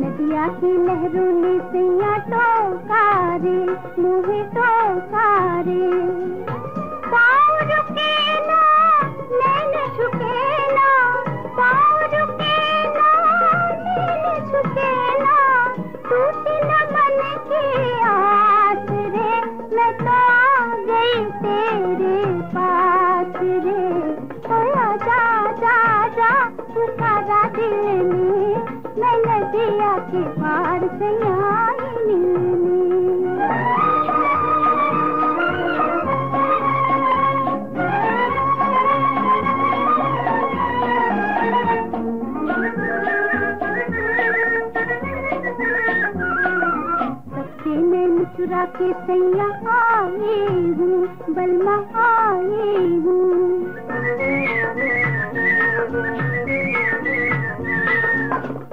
नदिया की लहरों सैया टोकारे मोहे टोकारे पाँव रुके ना नैन झुके ना पाँव रुके ना नैन झुके ना टूटी न मन की आस रे मैं आ गई तेरे पास रे। नदिया के पार से नैन के सैया आई हूँ बलमा आई हूँ।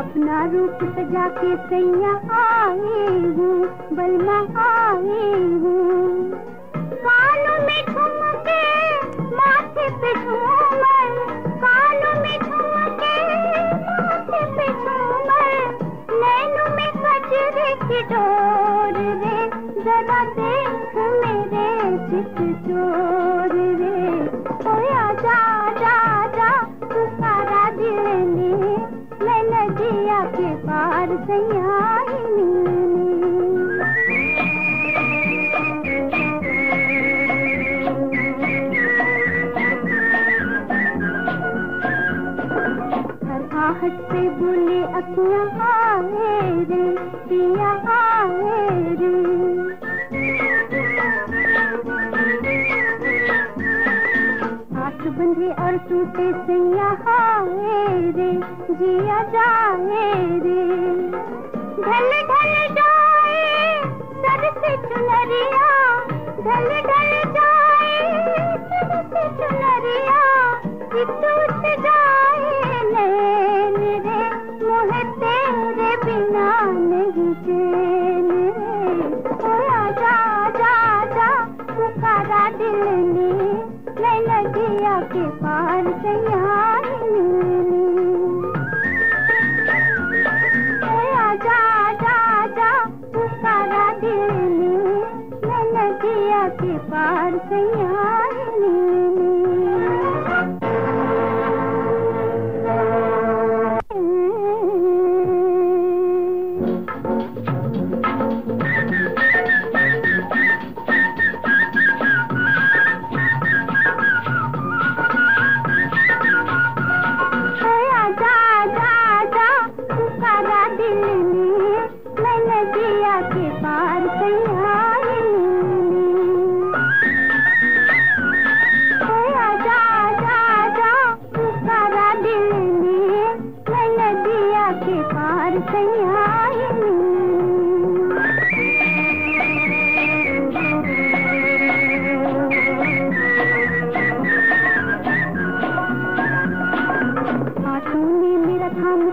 अपना रूप सजा के सैया आई हूँ बलमा आई हूँ। कानों में माथे पे बोले अखियाँ आए रे पिया आए रे और टूटे से यहाँ रे, जिया जाए रे। ढल ढल जाए, सर से चुनरिया, ढल ढल जाए, सर से चुनरिया ಮಾಡಿ